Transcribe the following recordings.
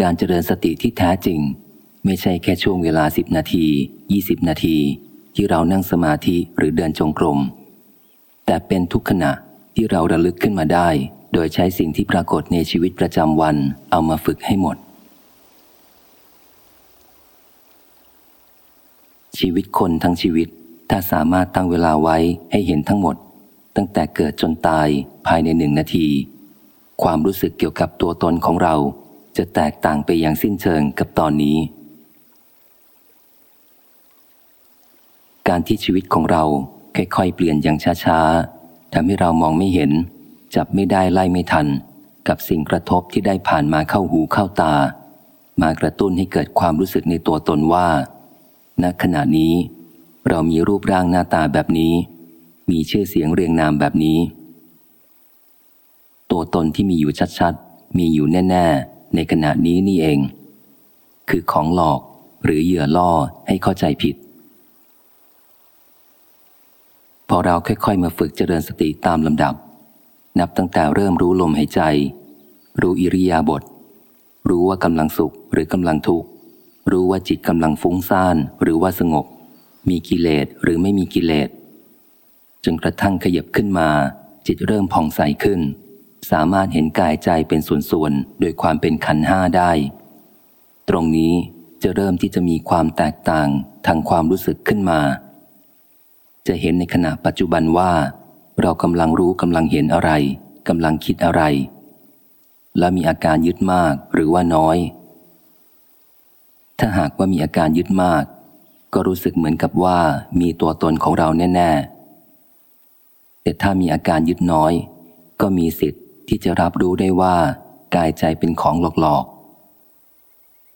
การเจริญสติที่แท้จริง ไม่ใช่แค่ช่วงเวลาสิบนาทียี่สิบนาที ที่เรานั่งสมาธิหรือเดินจงกรม แต่เป็นทุกขณะที่เราระลึกขึ้นมาได้ โดยใช้สิ่งที่ปรากฏในชีวิตประจำวันเอามาฝึกให้หมด ชีวิตคนทั้งชีวิต ถ้าสามารถตั้งเวลาไว้ให้เห็นทั้งหมด ตั้งแต่เกิดจนตายภายในหนึ่งนาที ความรู้สึกเกี่ยวกับตัวตนของเรา จะแตกต่างไปอย่างสิ้นเชิงกับตอนนี้ การที่ชีวิตของเราค่อยๆเปลี่ยนอย่างช้าๆทำให้เรามองไม่เห็น จับไม่ได้ไล่ไม่ทัน กับสิ่งกระทบที่ได้ผ่านมาเข้าหูเข้าตา มากระตุ้นให้เกิดความรู้สึกในตัวตนว่าณขณะนี้ เรามีรูปร่างหน้าตาแบบนี้ มีชื่อเสียงเรียงนามแบบนี้ ตัวตนที่มีอยู่ชัดๆ มีอยู่แน่ๆ ในขณะนี้นี่เอง คือของหลอกหรือเหยื่อล่อให้เข้าใจผิด พอเราค่อยๆ มาฝึกเจริญสติตามลำดับ นับตั้งแต่เริ่มรู้ลมหายใจ รู้อิริยาบถรู้ว่ากำลังสุขหรือกำลังทุกข์รู้ว่าจิตกำลังฟุ้งซ่านหรือว่าสงบ มีกิเลสหรือไม่มีกิเลสจนกระทั่งขยับขึ้นมา จิตเริ่มผ่องใสขึ้น สามารถเห็นกายใจเป็นส่วนๆ โดยความเป็นขันห้าได้ ตรงนี้จะเริ่มที่จะมีความแตกต่างทางความรู้สึกขึ้นมา จะเห็นในขณะปัจจุบันว่า เรากำลังรู้กำลังเห็นอะไรกำลังคิดอะไร และมีอาการยึดมากหรือว่าน้อย ถ้าหากว่ามีอาการยึดมาก ก็รู้สึกเหมือนกับว่ามีตัวตนของเราแน่ ๆ แต่ถ้ามีอาการยึดน้อย ก็มีสิทธิ์ ที่จะรับรู้ได้ว่ากายใจเป็นของหลอก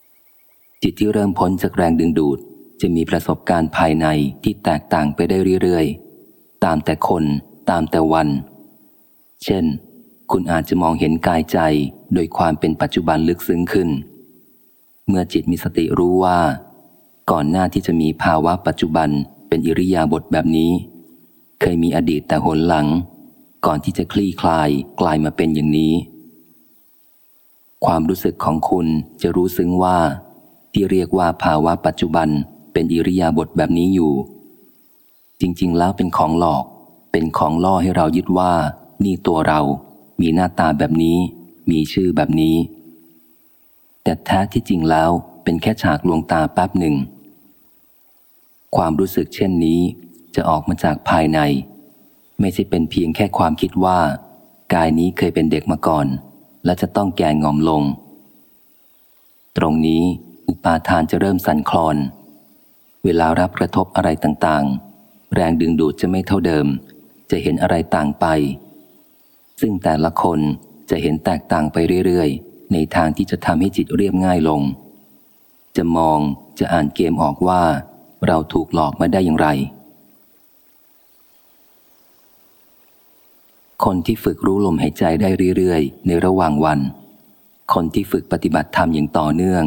ๆ จิตที่เริ่มพ้นจากแรงดึงดูดจะมีประสบการณ์ภายในที่แตกต่างไปได้เรื่อยๆ ตามแต่คนตามแต่วัน เช่น คุณอาจจะมองเห็นกายใจโดยความเป็นปัจจุบันลึกซึ้งขึ้น เมื่อจิตมีสติรู้ว่า ก่อนหน้าที่จะมีภาวะปัจจุบันเป็นอิริยาบถแบบนี้ เคยมีอดีตแต่หนหลัง ก่อนที่จะคลี่คลายกลายมาเป็นอย่างนี้ ความรู้สึกของคุณจะรู้ซึ้งว่า ที่เรียกว่าภาวะปัจจุบันเป็นอิริยาบถแบบนี้อยู่ จริง ๆ แล้วเป็นของหลอก เป็นของล่อให้เรายึดว่า นี่ตัวเรา มีหน้าตาแบบนี้ มีชื่อแบบนี้ แต่แท้ที่จริงแล้วเป็นแค่ฉากลวงตาแป๊บหนึ่ง ความรู้สึกเช่นนี้จะออกมาจากภายใน ไม่ใช่เป็นเพียงแค่ความคิดว่า กายนี้เคยเป็นเด็กมาก่อน และจะต้องแก่งอมลง ตรงนี้อุปาทานจะเริ่มสั่นคลอน เวลารับกระทบอะไรต่างๆ แรงดึงดูดจะไม่เท่าเดิม จะเห็นอะไรต่างไป ซึ่งแต่ละคนจะเห็นแตกต่างไปเรื่อยๆ ในทางที่จะทำให้จิตเรียบง่ายลง จะมองจะอ่านเกมออกว่า เราถูกหลอกมาได้อย่างไร คนที่ฝึกรู้ลมหายใจได้เรื่อยๆ ในระหว่างวัน คนที่ฝึกปฏิบัติธรรมอย่างต่อเนื่อง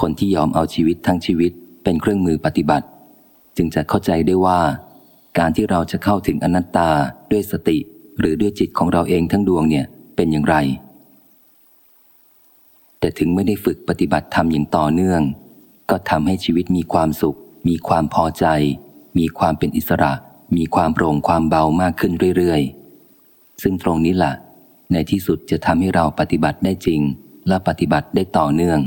คนที่ยอมเอาชีวิตทั้งชีวิตเป็นเครื่องมือปฏิบัติ จึงจะเข้าใจได้ว่า การที่เราจะเข้าถึงอนัตตาด้วยสติ หรือด้วยจิตของเราเองทั้งดวงเนี่ยเป็นอย่างไร แต่ถึงไม่ได้ฝึกปฏิบัติธรรมอย่างต่อเนื่อง ก็ทำให้ชีวิตมีความสุข มีความพอใจ มีความเป็นอิสระ มีความโปร่งความเบามากขึ้นเรื่อยๆ ซึ่งตรงนี้แหละในที่สุดจะทำให้เราปฏิบัติได้จริง และปฏิบัติได้ต่อเนื่อง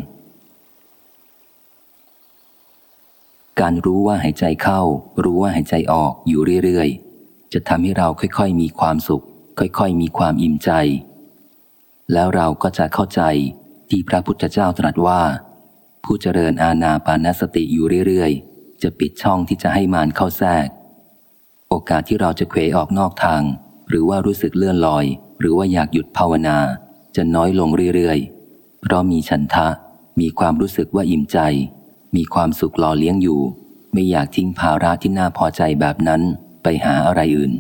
การรู้ว่าหายใจเข้า รู้ว่าหายใจออกอยู่เรื่อยๆ จะทำให้เราค่อยๆ มีความสุข ค่อยๆ มีความอิ่มใจ แล้วเราก็จะเข้าใจที่พระพุทธเจ้าตรัสว่า ผู้เจริญอาณาปานสติอยู่เรื่อยๆ จะปิดช่องที่จะให้มารเข้าแทรก โอกาสที่เราจะเขวออกนอกทาง หรือว่ารู้สึกเลื่อนลอย หรือว่าอยากหยุดภาวนา จะน้อยลงเรื่อยๆ เพราะมีฉันทะ มีความรู้สึกว่าอิ่มใจ มีความสุขหล่อเลี้ยงอยู่ ไม่อยากทิ้งภาระที่น่าพอใจแบบนั้นไปหาอะไรอื่น